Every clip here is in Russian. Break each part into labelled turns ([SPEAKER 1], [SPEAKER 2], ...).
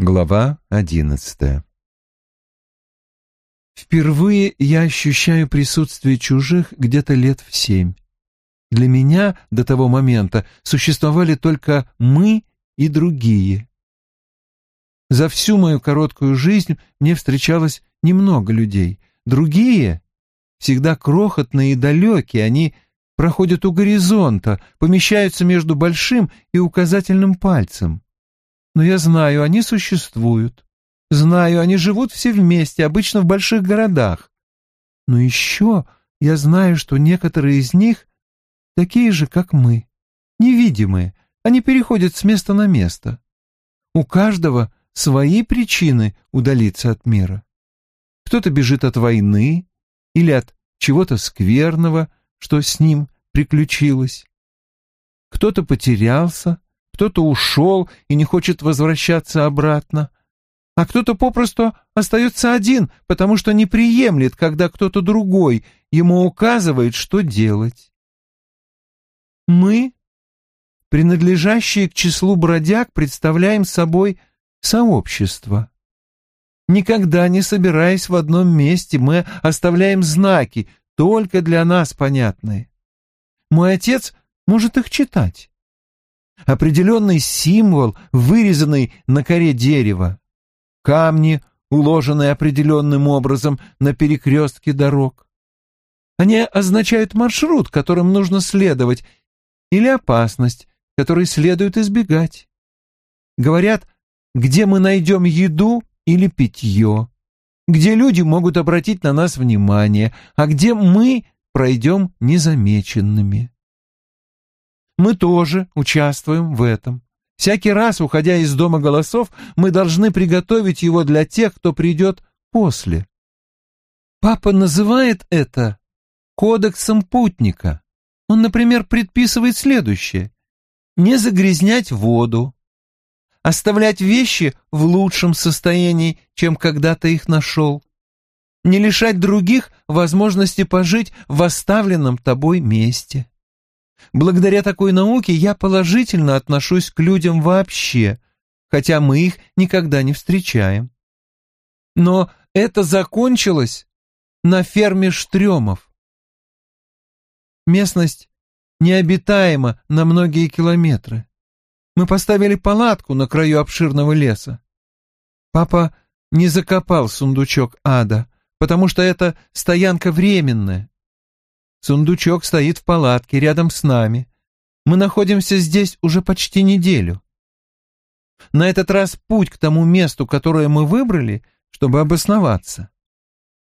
[SPEAKER 1] Глава одиннадцатая
[SPEAKER 2] Впервые я ощущаю присутствие чужих где-то лет в семь. Для меня до того момента существовали только мы и другие. За всю мою короткую жизнь мне встречалось немного людей. Другие, всегда крохотные и далекие, они проходят у горизонта, помещаются между большим и указательным пальцем. Но я знаю, они существуют. Знаю, они живут все вместе, обычно в больших городах. Но еще я знаю, что некоторые из них такие же, как мы, невидимые, они переходят с места на место. У каждого свои причины удалиться от мира. Кто-то бежит от войны или от чего-то скверного, что с ним приключилось. Кто-то потерялся, кто-то ушел и не хочет возвращаться обратно, а кто-то попросту остается один, потому что не приемлет, когда кто-то другой ему указывает, что делать. Мы, принадлежащие к числу бродяг, представляем собой сообщество. Никогда не собираясь в одном месте, мы оставляем знаки, только для нас понятные. Мой отец может их читать. Определенный символ, вырезанный на коре дерева. Камни, уложенные определенным образом на перекрестке дорог. Они означают маршрут, которым нужно следовать, или опасность, которой следует избегать. Говорят, где мы найдем еду или питье, где люди могут обратить на нас внимание, а где мы пройдем незамеченными. Мы тоже участвуем в этом. Всякий раз, уходя из дома голосов, мы должны приготовить его для тех, кто придет после. Папа называет это кодексом путника. Он, например, предписывает следующее. Не загрязнять воду, оставлять вещи в лучшем состоянии, чем когда-то их нашел, не лишать других возможности пожить в оставленном тобой месте. Благодаря такой науке я положительно отношусь к людям вообще, хотя мы их никогда не встречаем. Но это закончилось на ферме Штремов. Местность необитаема на многие километры. Мы поставили палатку на краю обширного леса. Папа не закопал сундучок ада, потому что это стоянка временная. Сундучок стоит в палатке рядом с нами. Мы находимся здесь уже почти неделю. На этот раз путь к тому месту, которое мы выбрали, чтобы обосноваться,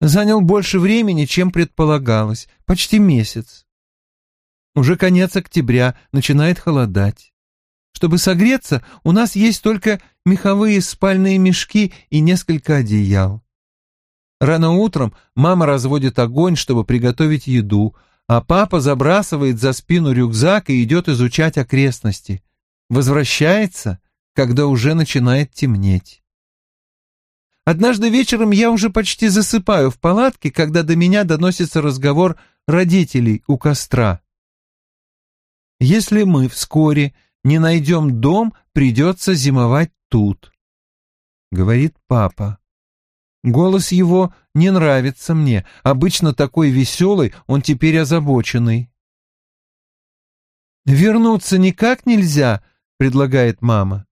[SPEAKER 2] занял больше времени, чем предполагалось, почти месяц. Уже конец октября, начинает холодать. Чтобы согреться, у нас есть только меховые спальные мешки и несколько одеял. Рано утром мама разводит огонь, чтобы приготовить еду, а папа забрасывает за спину рюкзак и идет изучать окрестности. Возвращается, когда уже начинает темнеть. Однажды вечером я уже почти засыпаю в палатке, когда до меня доносится разговор родителей у костра. Если мы вскоре не найдем дом, придется зимовать тут, — говорит папа. Голос его не нравится мне. Обычно такой веселый, он теперь озабоченный. «Вернуться никак нельзя», — предлагает мама.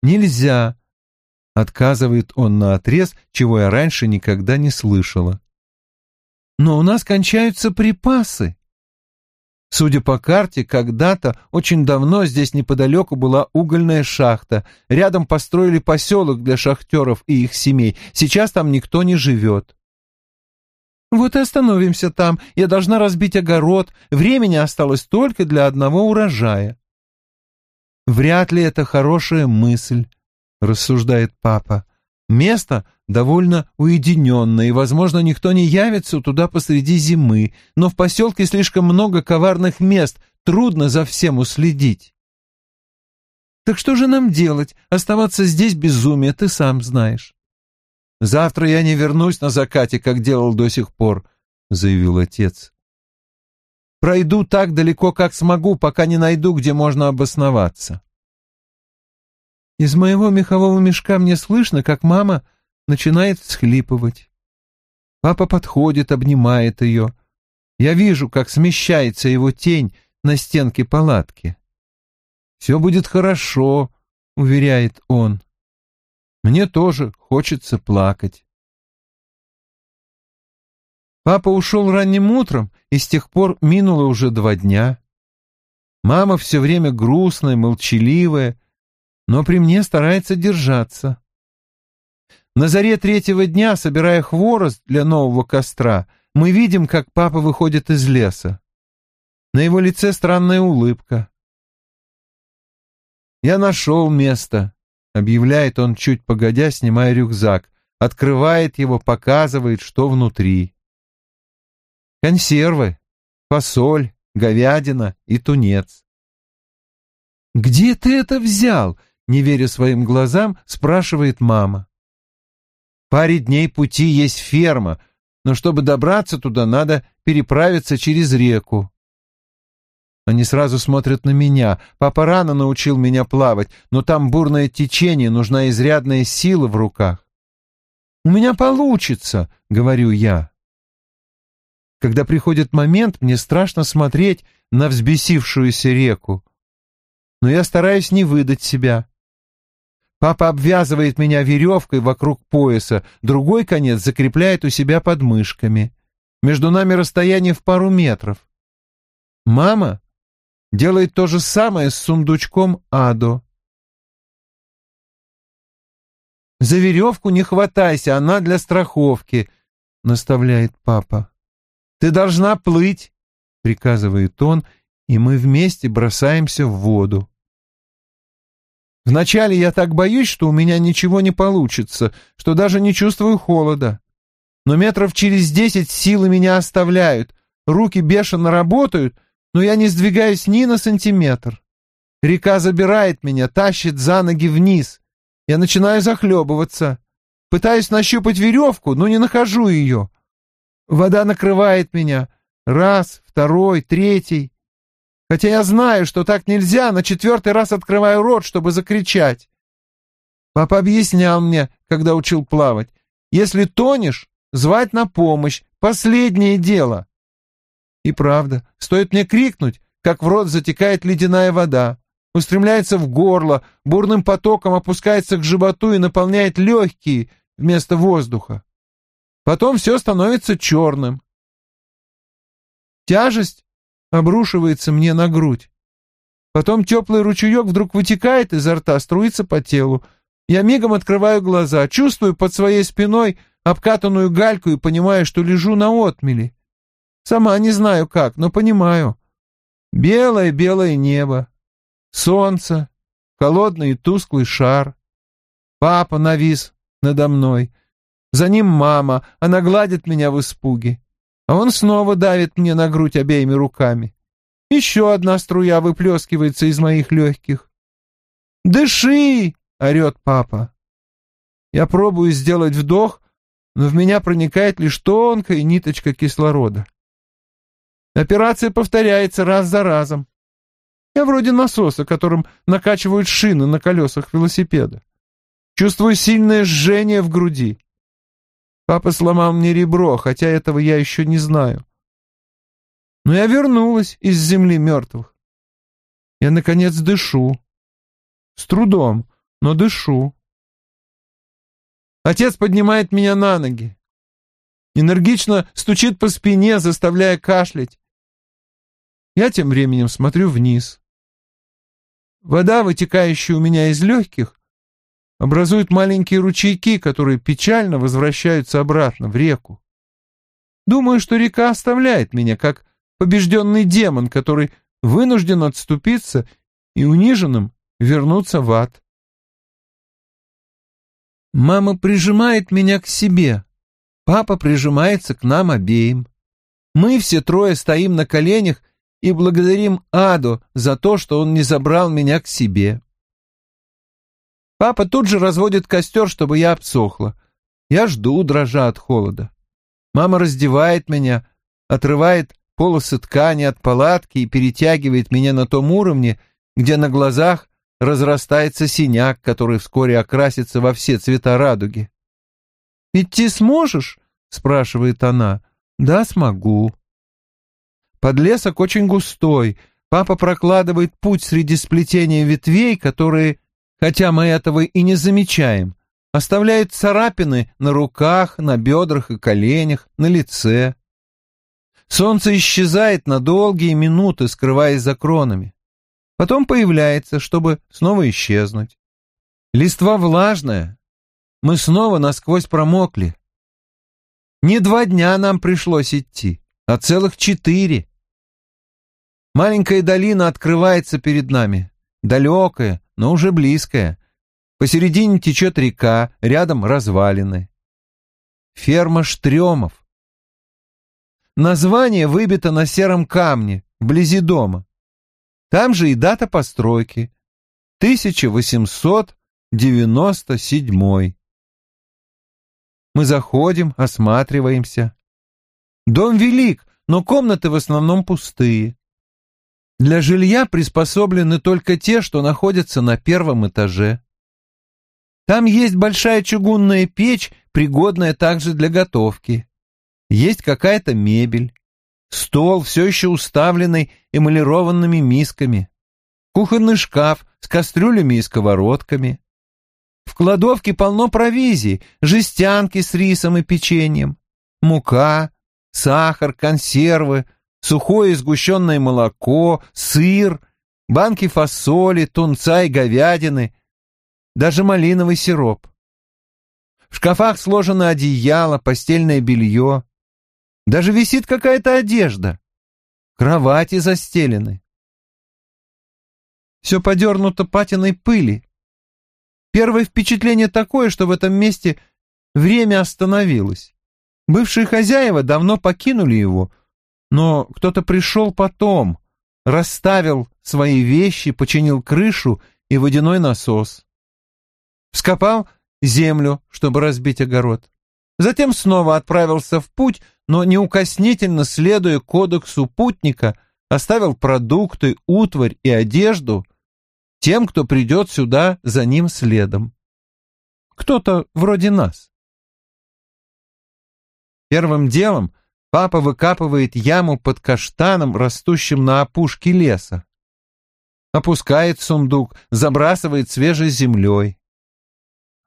[SPEAKER 2] «Нельзя», — отказывает он на отрез, чего я раньше никогда не слышала. «Но у нас кончаются припасы». Судя по карте, когда-то, очень давно здесь неподалеку была угольная шахта. Рядом построили поселок для шахтеров и их семей. Сейчас там никто не живет. Вот и остановимся там. Я должна разбить огород. Времени осталось только для одного урожая. Вряд ли это хорошая мысль, рассуждает папа. Место довольно уединенное, и, возможно, никто не явится туда посреди зимы, но в поселке слишком много коварных мест, трудно за всем уследить. Так что же нам делать? Оставаться здесь безумие, ты сам знаешь. Завтра я не вернусь на закате, как делал до сих пор, заявил отец. Пройду так далеко, как смогу, пока не найду, где можно обосноваться. Из моего мехового мешка мне слышно, как мама начинает всхлипывать. Папа подходит, обнимает ее. Я вижу, как смещается его тень на стенке палатки. «Все будет хорошо», — уверяет он. Мне тоже хочется плакать. Папа ушел ранним утром, и с тех пор минуло уже два дня. Мама все время грустная, молчаливая, но при мне старается держаться. На заре третьего дня, собирая хворост для нового костра, мы видим, как папа выходит из леса. На его лице странная улыбка. «Я нашел место», — объявляет он чуть погодя, снимая рюкзак, открывает его, показывает, что внутри. Консервы, фасоль, говядина и тунец. «Где ты это взял?» Не веря своим глазам, спрашивает мама. Паре дней пути есть ферма, но чтобы добраться туда, надо переправиться через реку. Они сразу смотрят на меня. Папа рано научил меня плавать, но там бурное течение, нужна изрядная сила в руках. «У меня получится», — говорю я. Когда приходит момент, мне страшно смотреть на взбесившуюся реку. Но я стараюсь не выдать себя. Папа обвязывает меня веревкой вокруг пояса, другой конец закрепляет у себя под мышками. Между нами расстояние в пару метров. Мама делает то же самое с сундучком Адо. «За веревку не хватайся, она для страховки», — наставляет папа. «Ты должна плыть», — приказывает он, и мы вместе бросаемся в воду. Вначале я так боюсь, что у меня ничего не получится, что даже не чувствую холода. Но метров через десять силы меня оставляют, руки бешено работают, но я не сдвигаюсь ни на сантиметр. Река забирает меня, тащит за ноги вниз. Я начинаю захлебываться. Пытаюсь нащупать веревку, но не нахожу ее. Вода накрывает меня. Раз, второй, третий. Хотя я знаю, что так нельзя, на четвертый раз открываю рот, чтобы закричать. Папа объяснял мне, когда учил плавать. Если тонешь, звать на помощь. Последнее дело. И правда, стоит мне крикнуть, как в рот затекает ледяная вода, устремляется в горло, бурным потоком опускается к животу и наполняет легкие вместо воздуха. Потом все становится черным. Тяжесть обрушивается мне на грудь. Потом теплый ручеек вдруг вытекает изо рта, струится по телу. Я мигом открываю глаза, чувствую под своей спиной обкатанную гальку и понимаю, что лежу на отмели. Сама не знаю как, но понимаю. Белое-белое небо, солнце, холодный и тусклый шар. Папа навис надо мной. За ним мама, она гладит меня в испуге он снова давит мне на грудь обеими руками. Еще одна струя выплескивается из моих легких. «Дыши!» — орет папа. Я пробую сделать вдох, но в меня проникает лишь тонкая ниточка кислорода. Операция повторяется раз за разом. Я вроде насоса, которым накачивают шины на колесах велосипеда. Чувствую сильное жжение в груди. Папа сломал мне ребро, хотя этого я еще не знаю. Но я вернулась из земли мертвых. Я, наконец, дышу. С трудом, но дышу. Отец поднимает меня на ноги. Энергично стучит по спине, заставляя кашлять. Я тем временем смотрю вниз. Вода, вытекающая у меня из легких, образуют маленькие ручейки, которые печально возвращаются обратно в реку. Думаю, что река оставляет меня, как побежденный демон, который вынужден отступиться и униженным вернуться в ад. Мама прижимает меня к себе. Папа прижимается к нам обеим. Мы все трое стоим на коленях и благодарим Аду за то, что он не забрал меня к себе. Папа тут же разводит костер, чтобы я обсохла. Я жду, дрожа от холода. Мама раздевает меня, отрывает полосы ткани от палатки и перетягивает меня на том уровне, где на глазах разрастается синяк, который вскоре окрасится во все цвета радуги. «Идти сможешь?» — спрашивает она. «Да, смогу». Подлесок очень густой. Папа прокладывает путь среди сплетения ветвей, которые, хотя мы этого и не замечаем, оставляют царапины на руках, на бедрах и коленях, на лице. Солнце исчезает на долгие минуты, скрываясь за кронами. Потом появляется, чтобы снова исчезнуть. Листва влажная. Мы снова насквозь промокли. Не два дня нам пришлось идти, а целых четыре. Маленькая долина открывается перед нами, далекая, но уже близкая. Посередине течет река, рядом развалины. Ферма Штремов. Название выбито на сером камне, вблизи дома. Там же и дата постройки. 1897. Мы заходим, осматриваемся. Дом велик, но комнаты в основном пустые. Для жилья приспособлены только те, что находятся на первом этаже. Там есть большая чугунная печь, пригодная также для готовки. Есть какая-то мебель. Стол, все еще уставленный эмалированными мисками. Кухонный шкаф с кастрюлями и сковородками. В кладовке полно провизии, жестянки с рисом и печеньем, мука, сахар, консервы, сухое сгущенное молоко, сыр, банки фасоли, тунца и говядины, даже малиновый сироп. В шкафах сложено одеяло, постельное белье. Даже висит какая-то одежда. Кровати застелены. Все подернуто патиной пыли. Первое впечатление такое, что в этом месте время остановилось. Бывшие хозяева давно покинули его, но кто-то пришел потом, расставил свои вещи, починил крышу и водяной насос вскопал землю, чтобы разбить огород. Затем снова отправился в путь, но неукоснительно следуя кодексу путника, оставил продукты, утварь и одежду тем, кто придет сюда за ним следом. Кто-то вроде нас. Первым делом папа выкапывает яму под каштаном, растущим на опушке леса. Опускает сундук, забрасывает свежей землей.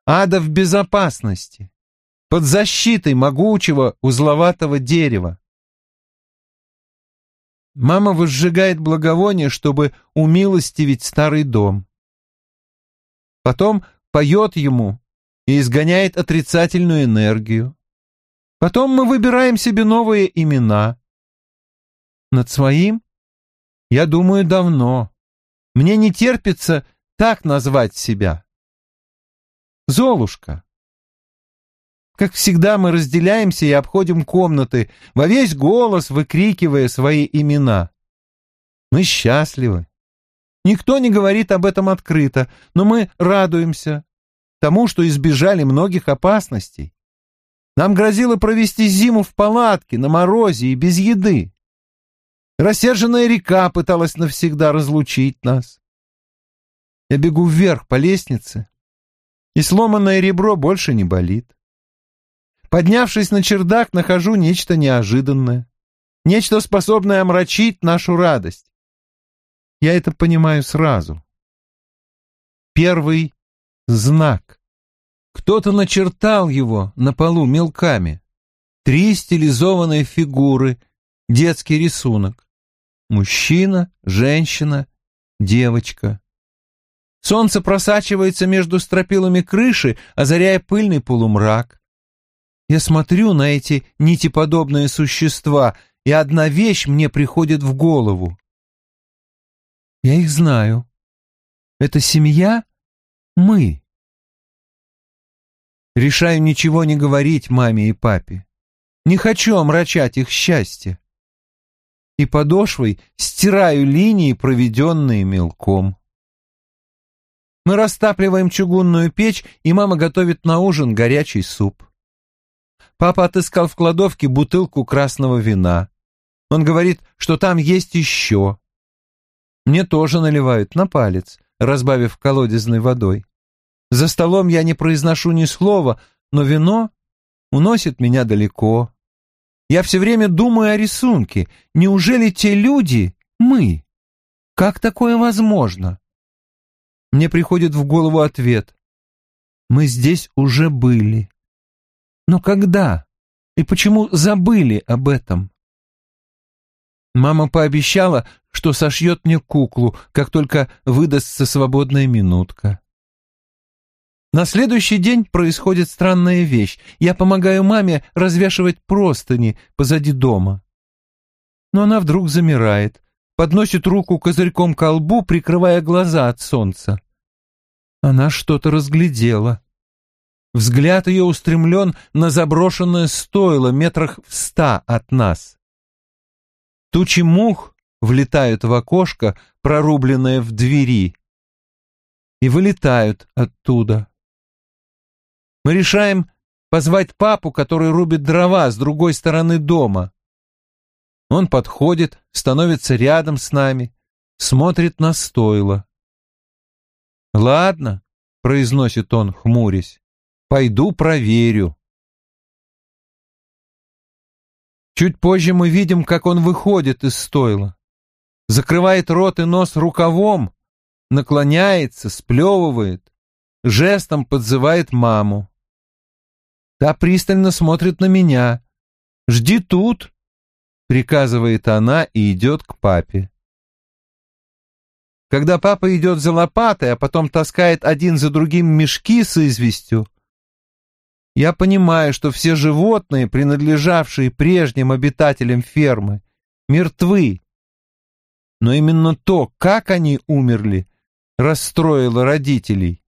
[SPEAKER 2] Ада в безопасности, под защитой могучего узловатого дерева. Мама возжигает благовоние, чтобы умилостивить старый дом. Потом поет ему и изгоняет отрицательную энергию. Потом мы выбираем себе новые имена. Над своим я думаю давно. Мне не терпится так назвать себя. Золушка. Как всегда мы разделяемся и обходим комнаты, во весь голос выкрикивая свои имена. Мы счастливы. Никто не говорит об этом открыто, но мы радуемся тому, что избежали многих опасностей. Нам грозило провести зиму в палатке, на морозе и без еды. Рассерженная река пыталась навсегда разлучить нас. Я бегу вверх по лестнице, и сломанное ребро больше не болит. Поднявшись на чердак, нахожу нечто неожиданное, нечто способное омрачить нашу радость. Я это понимаю сразу. Первый знак. Кто-то начертал его на полу мелками. Три стилизованные фигуры, детский рисунок. Мужчина, женщина, девочка. Солнце просачивается между стропилами крыши, озаряя пыльный полумрак. Я смотрю на эти нитеподобные существа, и одна вещь мне приходит в голову. Я их знаю. Это семья — мы. Решаю ничего не говорить маме и папе. Не хочу омрачать их счастье. И подошвой стираю линии, проведенные мелком. Мы растапливаем чугунную печь, и мама готовит на ужин горячий суп. Папа отыскал в кладовке бутылку красного вина. Он говорит, что там есть еще. Мне тоже наливают на палец, разбавив колодезной водой. За столом я не произношу ни слова, но вино уносит меня далеко. Я все время думаю о рисунке. Неужели те люди — мы? Как такое возможно? Мне приходит в голову ответ. Мы здесь уже были. Но когда? И почему забыли об этом? Мама пообещала, что сошьет мне куклу, как только выдастся свободная минутка. На следующий день происходит странная вещь. Я помогаю маме развешивать простыни позади дома. Но она вдруг замирает, подносит руку козырьком к лбу, прикрывая глаза от солнца. Она что-то разглядела. Взгляд ее устремлен на заброшенное стойло метрах в ста от нас. Тучи мух влетают в окошко, прорубленное в двери, и вылетают оттуда. Мы решаем позвать папу, который рубит дрова с другой стороны дома. Он подходит, становится рядом с нами, смотрит на стойло. «Ладно», — произносит он, хмурясь, — «пойду проверю». Чуть позже мы видим, как он выходит из стойла, закрывает рот и нос рукавом, наклоняется, сплевывает, жестом подзывает маму. Та пристально смотрит на меня. «Жди тут», — приказывает она и идет к папе. Когда папа идет за лопатой, а потом таскает один за другим мешки с известью, я понимаю, что все животные, принадлежавшие прежним обитателям фермы, мертвы. Но именно то, как они умерли, расстроило родителей.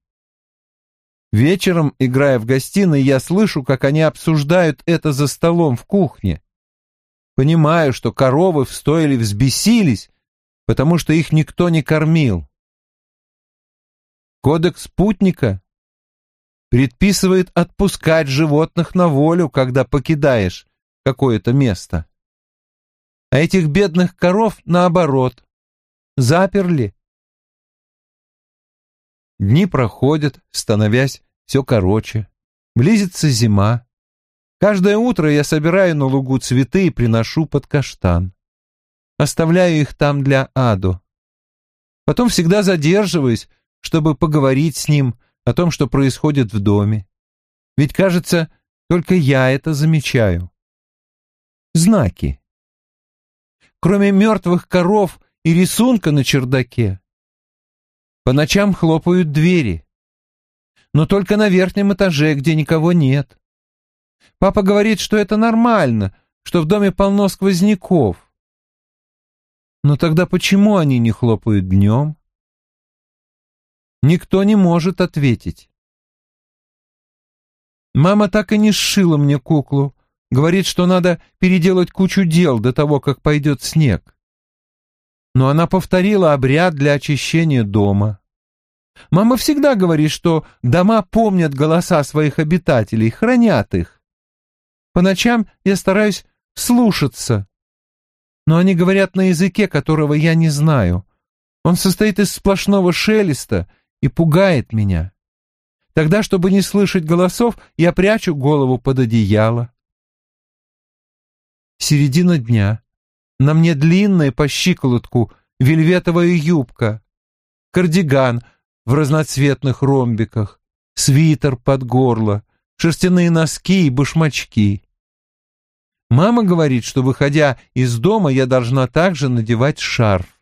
[SPEAKER 2] Вечером, играя в гостиной, я слышу, как они обсуждают это за столом в кухне. Понимаю, что коровы в стойле взбесились, потому что их никто не кормил. Кодекс спутника предписывает отпускать животных на волю, когда покидаешь какое-то место. А этих бедных коров, наоборот, заперли Дни проходят, становясь все короче. Близится зима. Каждое утро я собираю на лугу цветы и приношу под каштан. Оставляю их там для Аду. Потом всегда задерживаюсь, чтобы поговорить с ним о том, что происходит в доме. Ведь, кажется, только я это замечаю. Знаки. Кроме мертвых коров и рисунка на чердаке, по ночам хлопают двери. Но только на верхнем этаже, где никого нет. Папа говорит, что это нормально, что в доме полно сквозняков. Но тогда почему они не хлопают днем? Никто не может ответить. Мама так и не сшила мне куклу. Говорит, что надо переделать кучу дел до того, как пойдет снег но она повторила обряд для очищения дома. Мама всегда говорит, что дома помнят голоса своих обитателей, хранят их. По ночам я стараюсь слушаться, но они говорят на языке, которого я не знаю. Он состоит из сплошного шелеста и пугает меня. Тогда, чтобы не слышать голосов, я прячу голову под одеяло. Середина дня. На мне длинная по щиколотку вельветовая юбка, кардиган в разноцветных ромбиках, свитер под горло, шерстяные носки и башмачки. Мама говорит, что, выходя из дома, я должна также надевать шарф.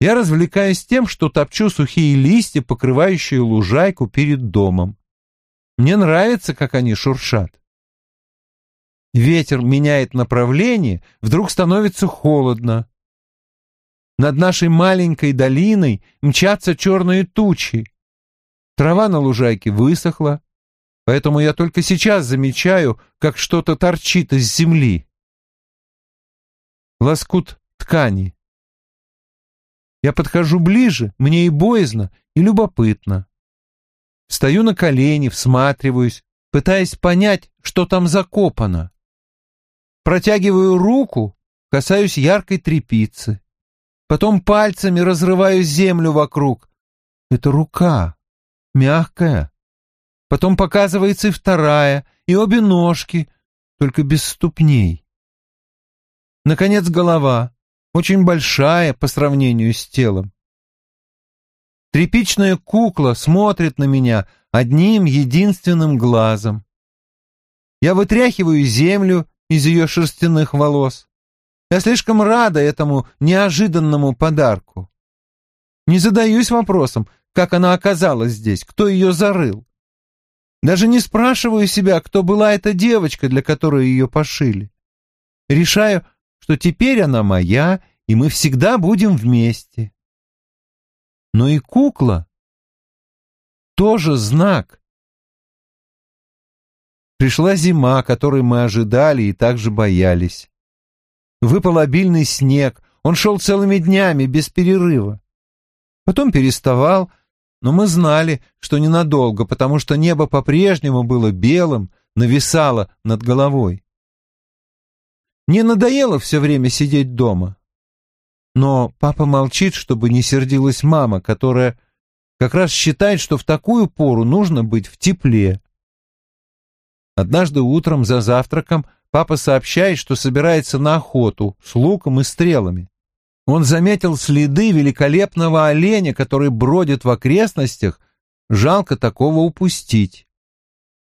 [SPEAKER 2] Я развлекаюсь тем, что топчу сухие листья, покрывающие лужайку перед домом. Мне нравится, как они шуршат. Ветер меняет направление, вдруг становится холодно. Над нашей маленькой долиной мчатся черные тучи. Трава на лужайке высохла, поэтому я только сейчас замечаю, как что-то торчит из земли. Лоскут ткани. Я подхожу ближе, мне и боязно, и любопытно. Стою на колени, всматриваюсь, пытаясь понять, что там закопано. Протягиваю руку, касаюсь яркой трепицы. потом пальцами разрываю землю вокруг. Это рука, мягкая. Потом показывается и вторая, и обе ножки, только без ступней. Наконец голова, очень большая по сравнению с телом. Тряпичная кукла смотрит на меня одним единственным глазом. Я вытряхиваю землю из ее шерстяных волос. Я слишком рада этому неожиданному подарку. Не задаюсь вопросом, как она оказалась здесь, кто ее зарыл. Даже не спрашиваю себя, кто была эта девочка, для которой ее пошили. Решаю, что теперь она моя, и мы всегда будем вместе. Но и кукла тоже знак. Пришла зима, которой мы ожидали и также боялись. Выпал обильный снег, он шел целыми днями, без перерыва. Потом переставал, но мы знали, что ненадолго, потому что небо по-прежнему было белым, нависало над головой. Не надоело все время сидеть дома. Но папа молчит, чтобы не сердилась мама, которая как раз считает, что в такую пору нужно быть в тепле. Однажды утром за завтраком папа сообщает, что собирается на охоту с луком и стрелами. Он заметил следы великолепного оленя, который бродит в окрестностях. Жалко такого упустить.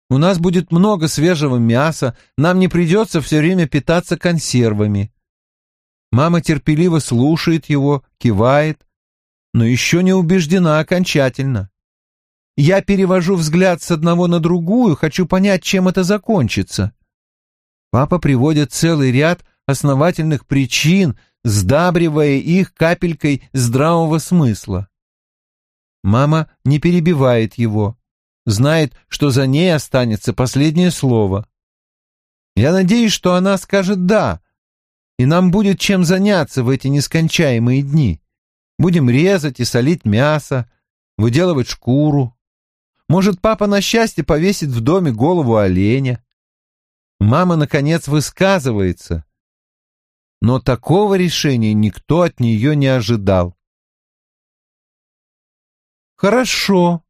[SPEAKER 2] У нас будет много свежего мяса, нам не придется все время питаться консервами. Мама терпеливо слушает его, кивает, но еще не убеждена окончательно. Я перевожу взгляд с одного на другую, хочу понять, чем это закончится. Папа приводит целый ряд основательных причин, сдабривая их капелькой здравого смысла. Мама не перебивает его, знает, что за ней останется последнее слово. Я надеюсь, что она скажет «да», и нам будет чем заняться в эти нескончаемые дни. Будем резать и солить мясо, выделывать шкуру. Может, папа на счастье повесит в доме голову оленя. Мама, наконец, высказывается, но такого решения никто от нее не ожидал. «Хорошо,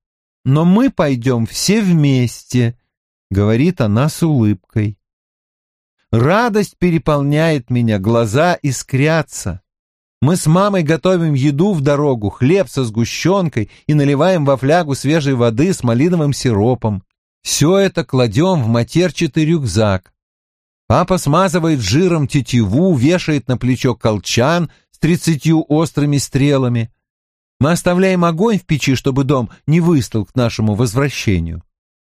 [SPEAKER 2] но мы пойдем все вместе», — говорит она с улыбкой. Радость переполняет меня, глаза искрятся. Мы с мамой готовим еду в дорогу, хлеб со сгущенкой и наливаем во флягу свежей воды с малиновым сиропом. Все это кладем в матерчатый рюкзак. Папа смазывает жиром тетиву, вешает на плечо колчан с тридцатью острыми стрелами. Мы оставляем огонь в печи, чтобы дом не выстал к нашему возвращению.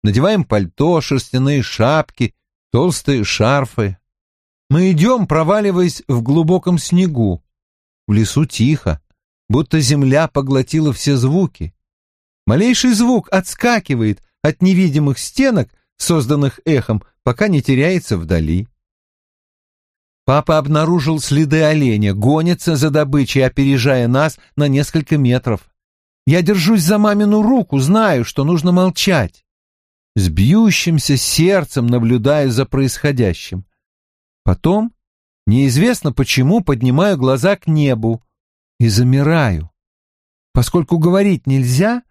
[SPEAKER 2] Надеваем пальто, шерстяные шапки, толстые шарфы. Мы идем, проваливаясь в глубоком снегу. В лесу тихо, будто земля поглотила все звуки. Малейший звук отскакивает от невидимых стенок, созданных эхом, пока не теряется вдали. Папа обнаружил следы оленя, гонится за добычей, опережая нас на несколько метров. Я держусь за мамину руку, знаю, что нужно молчать. С бьющимся сердцем наблюдаю за происходящим. Потом, неизвестно почему, поднимаю глаза к небу и замираю. Поскольку говорить нельзя,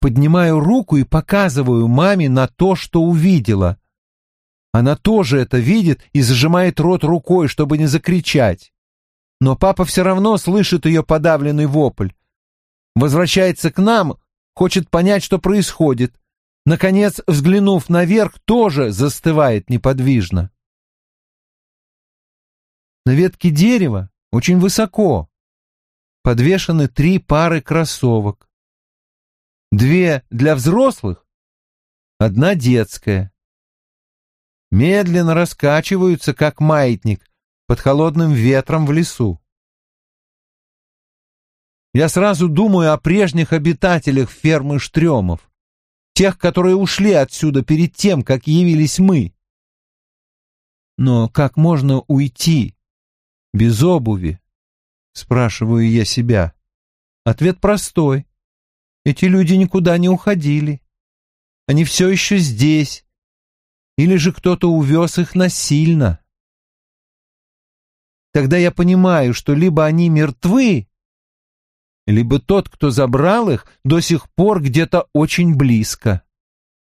[SPEAKER 2] поднимаю руку и показываю маме на то, что увидела. Она тоже это видит и зажимает рот рукой, чтобы не закричать. Но папа все равно слышит ее подавленный вопль. Возвращается к нам, хочет понять, что происходит. Наконец, взглянув наверх, тоже застывает неподвижно. На ветке дерева, очень высоко, подвешены три пары кроссовок. Две для взрослых, одна детская медленно раскачиваются, как маятник, под холодным ветром в лесу. Я сразу думаю о прежних обитателях фермы Штремов, тех, которые ушли отсюда перед тем, как явились мы. Но как можно уйти без обуви? Спрашиваю я себя. Ответ простой. Эти люди никуда не уходили. Они все еще здесь, или же кто-то увез их насильно. Тогда я понимаю, что либо они мертвы, либо тот, кто забрал их, до сих пор где-то очень близко.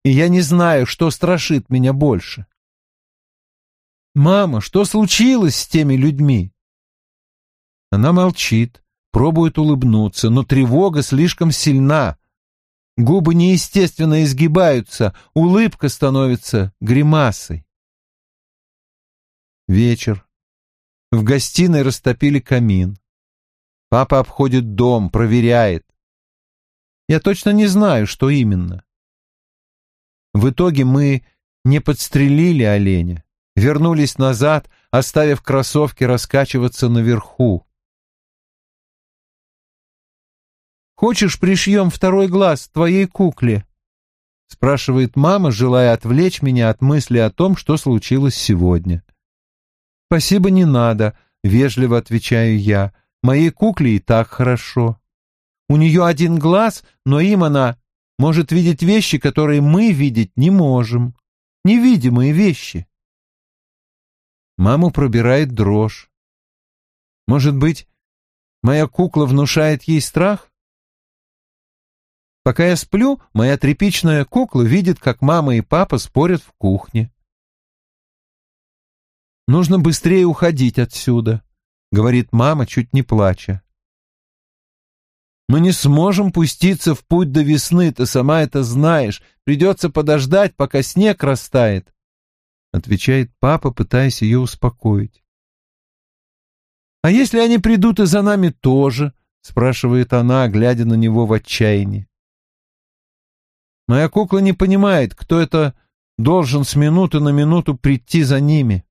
[SPEAKER 2] И я не знаю, что страшит меня больше. «Мама, что случилось с теми людьми?» Она молчит, пробует улыбнуться, но тревога слишком сильна. Губы неестественно изгибаются, улыбка становится гримасой. Вечер. В гостиной растопили камин. Папа обходит дом, проверяет. Я точно не знаю, что именно. В итоге мы не подстрелили оленя, вернулись назад, оставив кроссовки раскачиваться наверху. Хочешь, пришьем второй глаз твоей кукле?» — спрашивает мама, желая отвлечь меня от мысли о том, что случилось сегодня. «Спасибо, не надо», — вежливо отвечаю я. «Моей кукле и так хорошо. У нее один глаз, но им она может видеть вещи, которые мы видеть не можем. Невидимые вещи». Маму пробирает дрожь. Может быть, моя кукла внушает ей страх? Пока я сплю, моя тряпичная кукла видит, как мама и папа спорят в кухне. «Нужно быстрее уходить отсюда», — говорит мама, чуть не плача. «Мы не сможем пуститься в путь до весны, ты сама это знаешь. Придется подождать, пока снег растает», — отвечает папа, пытаясь ее успокоить. «А если они придут и за нами тоже?» — спрашивает она, глядя на него в отчаянии. Моя кукла не понимает, кто это должен с минуты на минуту прийти за ними.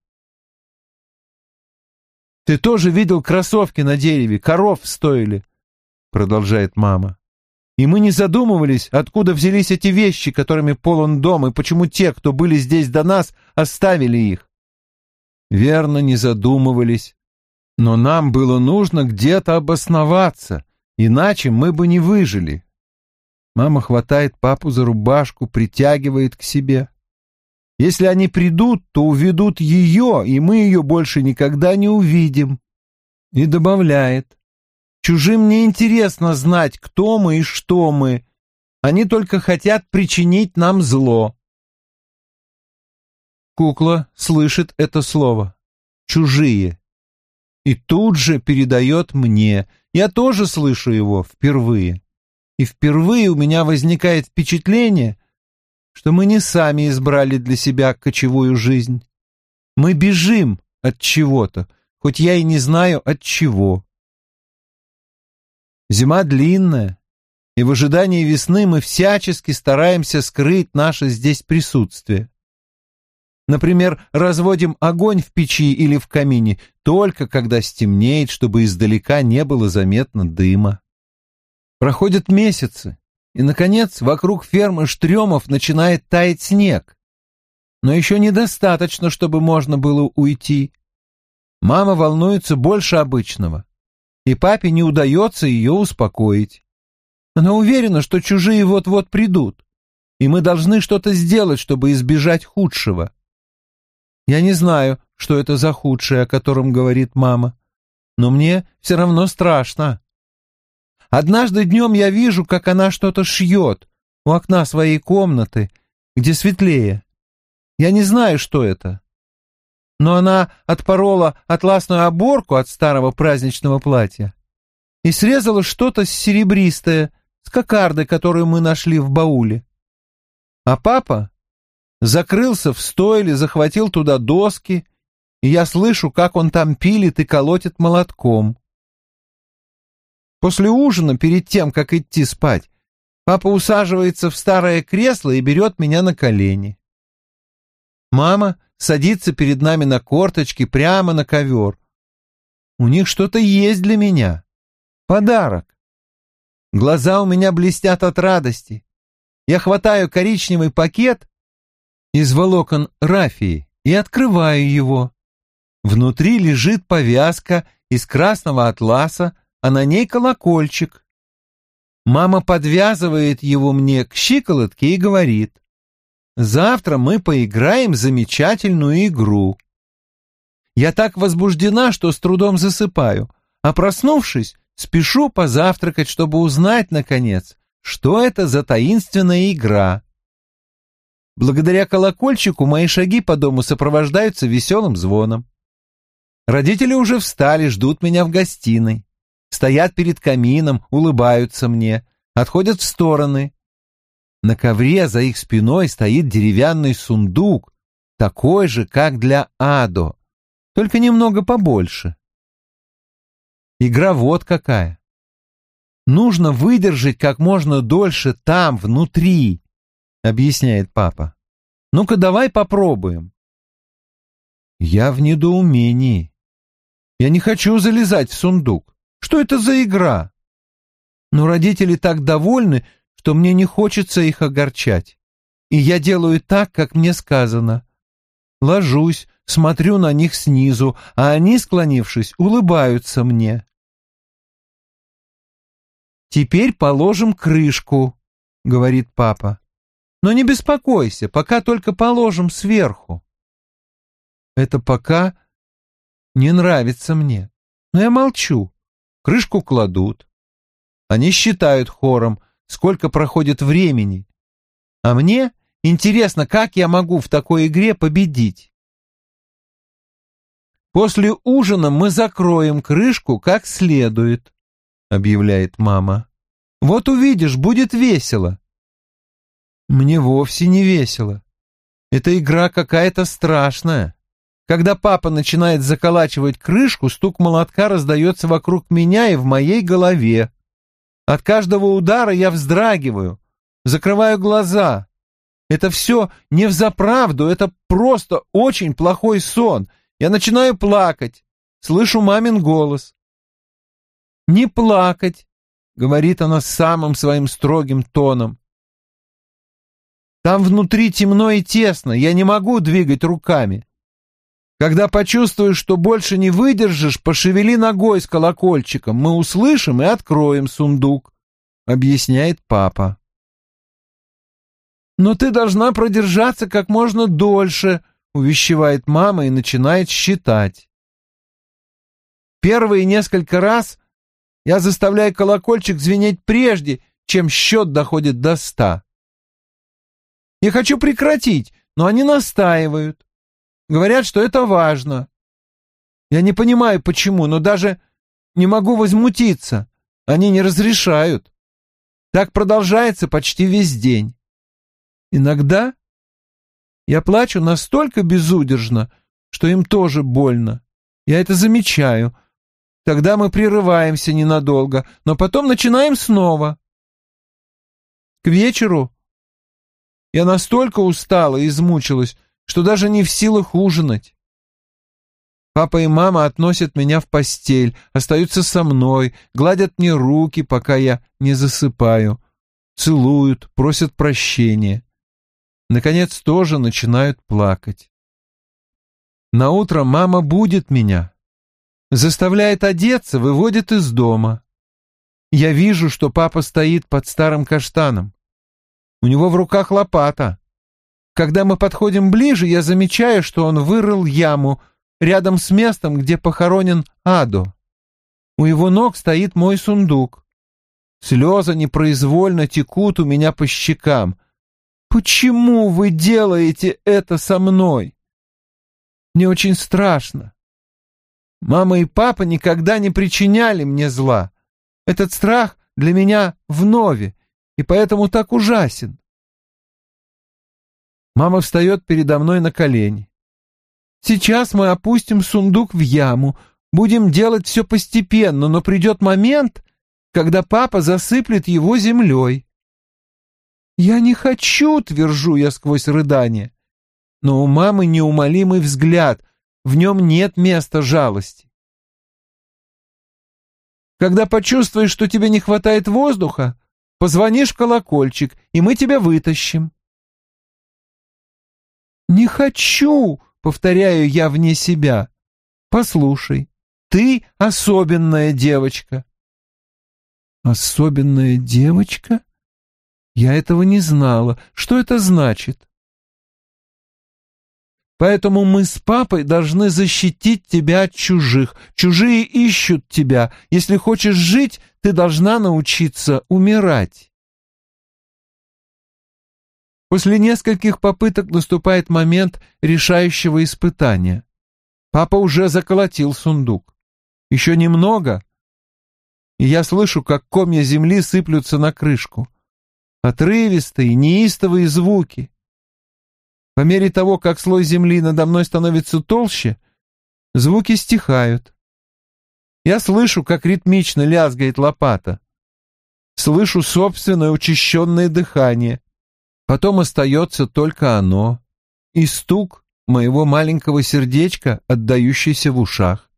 [SPEAKER 2] «Ты тоже видел кроссовки на дереве, коров стоили», — продолжает мама. «И мы не задумывались, откуда взялись эти вещи, которыми полон дом, и почему те, кто были здесь до нас, оставили их». Верно, не задумывались. Но нам было нужно где-то обосноваться, иначе мы бы не выжили. Мама хватает папу за рубашку, притягивает к себе. Если они придут, то уведут ее, и мы ее больше никогда не увидим. И добавляет. Чужим не интересно знать, кто мы и что мы. Они только хотят причинить нам зло. Кукла слышит это слово. Чужие. И тут же передает мне. Я тоже слышу его впервые и впервые у меня возникает впечатление, что мы не сами избрали для себя кочевую жизнь. Мы бежим от чего-то, хоть я и не знаю от чего. Зима длинная, и в ожидании весны мы всячески стараемся скрыть наше здесь присутствие. Например, разводим огонь в печи или в камине только когда стемнеет, чтобы издалека не было заметно дыма. Проходят месяцы, и, наконец, вокруг фермы Штремов начинает таять снег. Но еще недостаточно, чтобы можно было уйти. Мама волнуется больше обычного, и папе не удается ее успокоить. Она уверена, что чужие вот-вот придут, и мы должны что-то сделать, чтобы избежать худшего. Я не знаю, что это за худшее, о котором говорит мама, но мне все равно страшно. Однажды днем я вижу, как она что-то шьет у окна своей комнаты, где светлее. Я не знаю, что это. Но она отпорола атласную оборку от старого праздничного платья и срезала что-то серебристое с кокардой, которую мы нашли в бауле. А папа закрылся в стойле, захватил туда доски, и я слышу, как он там пилит и колотит молотком. После ужина, перед тем, как идти спать, папа усаживается в старое кресло и берет меня на колени. Мама садится перед нами на корточки прямо на ковер. У них что-то есть для меня. Подарок. Глаза у меня блестят от радости. Я хватаю коричневый пакет из волокон рафии и открываю его. Внутри лежит повязка из красного атласа а на ней колокольчик. Мама подвязывает его мне к щиколотке и говорит, «Завтра мы поиграем замечательную игру». Я так возбуждена, что с трудом засыпаю, а проснувшись, спешу позавтракать, чтобы узнать, наконец, что это за таинственная игра. Благодаря колокольчику мои шаги по дому сопровождаются веселым звоном. Родители уже встали, ждут меня в гостиной. Стоят перед камином, улыбаются мне, отходят в стороны. На ковре за их спиной стоит деревянный сундук, такой же, как для Адо, только немного побольше. Игра вот какая. Нужно выдержать как можно дольше там, внутри, объясняет папа. Ну-ка давай попробуем. Я в недоумении. Я не хочу залезать в сундук. Что это за игра? Но родители так довольны, что мне не хочется их огорчать. И я делаю так, как мне сказано. Ложусь, смотрю на них снизу, а они, склонившись, улыбаются мне. «Теперь положим крышку», — говорит папа. «Но не беспокойся, пока только положим сверху». Это пока не нравится мне, но я молчу. Крышку кладут. Они считают хором, сколько проходит времени. А мне интересно, как я могу в такой игре победить. После ужина мы закроем крышку как следует объявляет мама. Вот увидишь, будет весело. Мне вовсе не весело. Эта игра какая-то страшная. Когда папа начинает заколачивать крышку, стук молотка раздается вокруг меня и в моей голове. От каждого удара я вздрагиваю, закрываю глаза. Это все не взаправду, это просто очень плохой сон. Я начинаю плакать, слышу мамин голос. «Не плакать», — говорит она самым своим строгим тоном. «Там внутри темно и тесно, я не могу двигать руками. Когда почувствуешь, что больше не выдержишь, пошевели ногой с колокольчиком, мы услышим и откроем сундук», — объясняет папа. «Но ты должна продержаться как можно дольше», — увещевает мама и начинает считать. Первые несколько раз я заставляю колокольчик звенеть прежде, чем счет доходит до ста. Я хочу прекратить, но они настаивают. Говорят, что это важно. Я не понимаю, почему, но даже не могу возмутиться. Они не разрешают. Так продолжается почти весь день. Иногда я плачу настолько безудержно, что им тоже больно. Я это замечаю, Тогда мы прерываемся ненадолго, но потом начинаем снова. К вечеру я настолько устала и измучилась, что даже не в силах ужинать. Папа и мама относят меня в постель, остаются со мной, гладят мне руки, пока я не засыпаю, целуют, просят прощения. Наконец тоже начинают плакать. На утро мама будет меня, Заставляет одеться, выводит из дома. Я вижу, что папа стоит под старым каштаном. У него в руках лопата. Когда мы подходим ближе, я замечаю, что он вырыл яму рядом с местом, где похоронен Адо. У его ног стоит мой сундук. Слезы непроизвольно текут у меня по щекам. Почему вы делаете это со мной? Мне очень страшно. Мама и папа никогда не причиняли мне зла. Этот страх для меня вновь, и поэтому так ужасен. Мама встает передо мной на колени. Сейчас мы опустим сундук в яму, будем делать все постепенно, но придет момент, когда папа засыплет его землей. Я не хочу, твержу я сквозь рыдание. Но у мамы неумолимый взгляд — в нем нет места жалости. Когда почувствуешь, что тебе не хватает воздуха, позвонишь в колокольчик, и мы тебя вытащим. «Не хочу», — повторяю я вне себя. «Послушай, ты особенная девочка». «Особенная девочка?» Я этого не знала. Что это значит? Поэтому мы с папой должны защитить тебя от чужих. Чужие ищут тебя. Если хочешь жить, ты должна научиться умирать. После нескольких попыток наступает момент решающего испытания. Папа уже заколотил сундук. Еще немного, и я слышу, как комья земли сыплются на крышку. Отрывистые, неистовые звуки. По мере того, как слой земли надо мной становится толще, звуки стихают. Я слышу, как ритмично лязгает лопата. Слышу собственное учащенное дыхание. Потом остается только оно и стук моего маленького сердечка, отдающийся в ушах.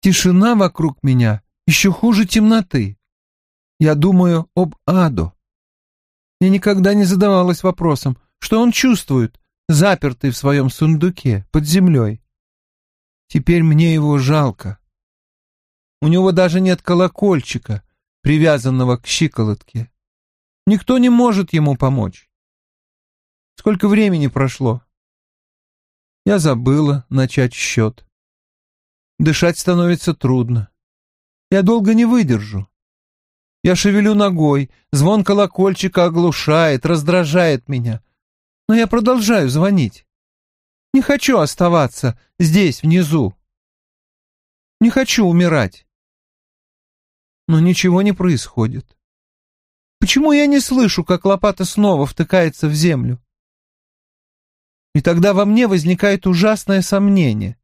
[SPEAKER 2] Тишина вокруг меня еще хуже темноты. Я думаю об Аду. Я никогда не задавалась вопросом, что он чувствует, запертый в своем сундуке под землей. Теперь мне его жалко. У него даже нет колокольчика, привязанного к щиколотке. Никто не может ему помочь. Сколько времени прошло? Я забыла начать счет. Дышать становится трудно. Я долго не выдержу. Я шевелю ногой, звон колокольчика оглушает, раздражает меня но я продолжаю звонить. Не хочу оставаться здесь, внизу. Не хочу умирать. Но ничего не происходит. Почему я не слышу, как лопата снова втыкается в землю? И тогда во мне возникает ужасное сомнение.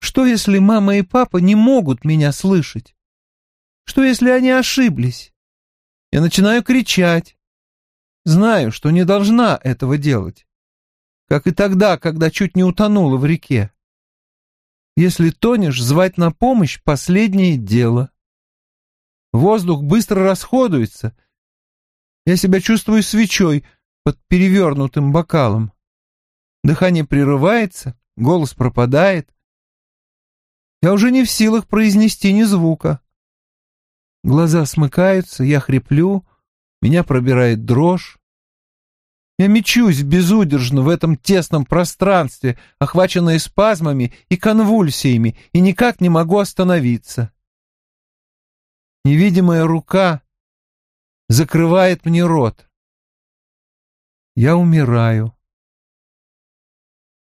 [SPEAKER 2] Что, если мама и папа не могут меня слышать? Что, если они ошиблись? Я начинаю кричать, Знаю, что не должна этого делать. Как и тогда, когда чуть не утонула в реке. Если тонешь, звать на помощь — последнее дело. Воздух быстро расходуется. Я себя чувствую свечой под перевернутым бокалом. Дыхание прерывается, голос пропадает. Я уже не в силах произнести ни звука. Глаза смыкаются, я хриплю, меня пробирает дрожь. Я мечусь безудержно в этом тесном пространстве, охваченное спазмами и конвульсиями, и никак не могу остановиться. Невидимая рука закрывает мне рот. Я умираю.